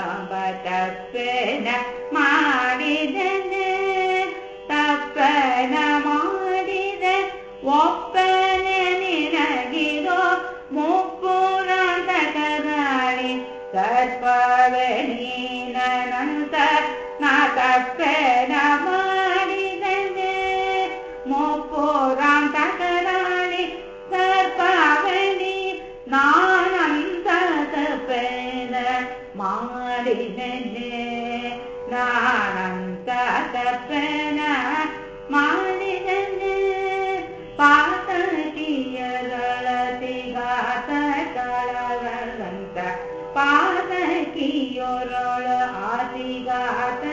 ಲಾಂಬ ತಪ್ಪನ ಮಾಡಿದನೆ ತಪ್ಪನ ಮಾಡಿದ ಒಪ್ಪನ ನಿನಗಿರೋ ಮುಪ್ಪುರ मा तादु रा ನಾ तप ಮಾರಿನನೆ ನಾನಂತ ತಪ್ಪನ पात कियरति गात तलन्त ಆತಿಗಾತ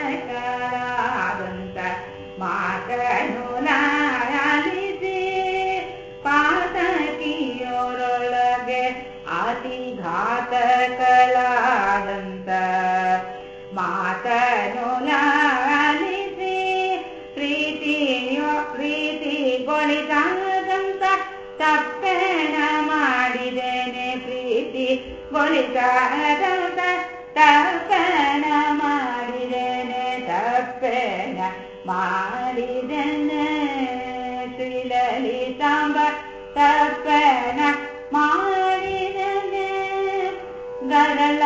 ಪ್ರೀತಿ ಗೊಳಿತಾದಂತ ತಪ್ಪೇನ ಮಾಡಿದ್ದೇನೆ ತಪ್ಪೇನ ಮಾಡಿದ್ದೇನೆ ಶ್ರೀಲಲಿತಾಂಬ ತಪ್ಪೇನ ಮಾಡಿದ್ದೇನೆ ಗರಳ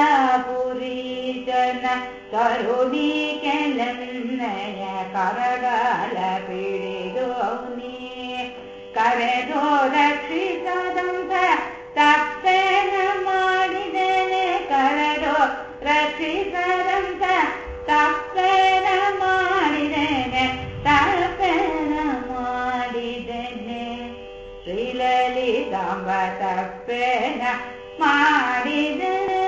ಪುರೀಶನ ಕರುಣಿ ಕೆಲನ್ನಯ ಕರಗಾಲ ಪಿಡಿದು ಅವನಿ ಕರೆದು ರಕ್ಷಿಸದಂತ ಶ್ರೀಲಲಿತಾಂಬ ತಪ್ಪೇನ ಮಾಡಿದ್ದೇನೆ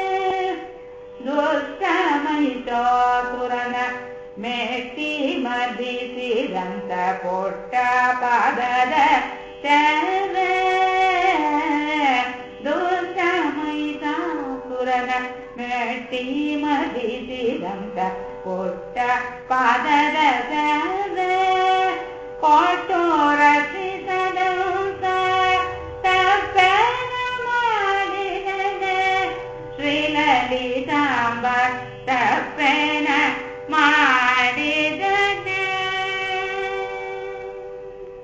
ದುಷ್ಟ ಮಹಿಷಾಸುರನ ಮೆಟ್ಟಿ ಮದಿಸಿದಂತ ಪೊಟ್ಟ ಪಾದದ ಸೇವೆ ದುಷ್ಟ ಮಹಿಷಾಸುರನ ಮೆಟ್ಟಿ ಮದಿಸಿದಂತ ಪೊಟ್ಟ ಪಾದದ